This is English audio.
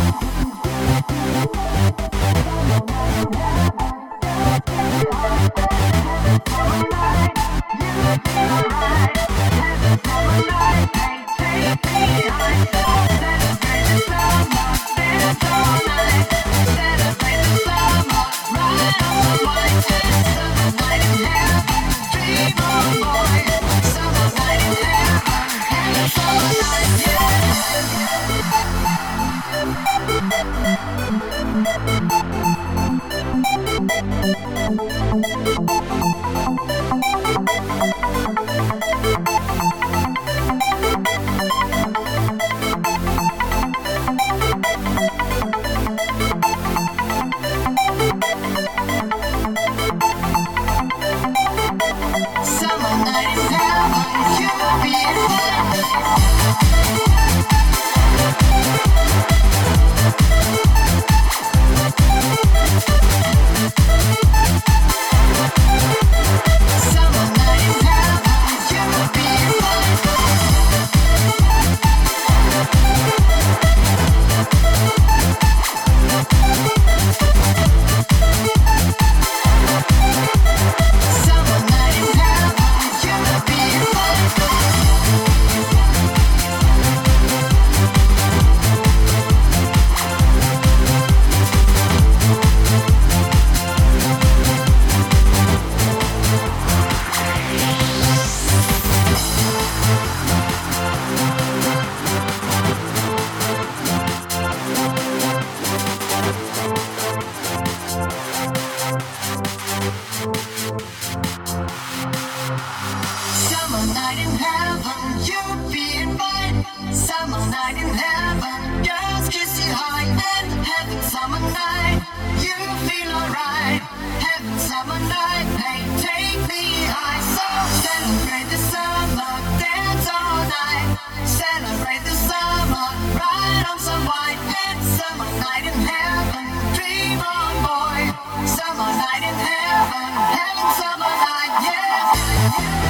Thank Summer 97, you'll be Heaven summer night, you feel alright. Heaven summer night, take me high. So celebrate the summer, dance all night. Celebrate the summer, some white. Heaven summer night in heaven, dream on boy. Summer night in heaven, heaven summer night, yeah.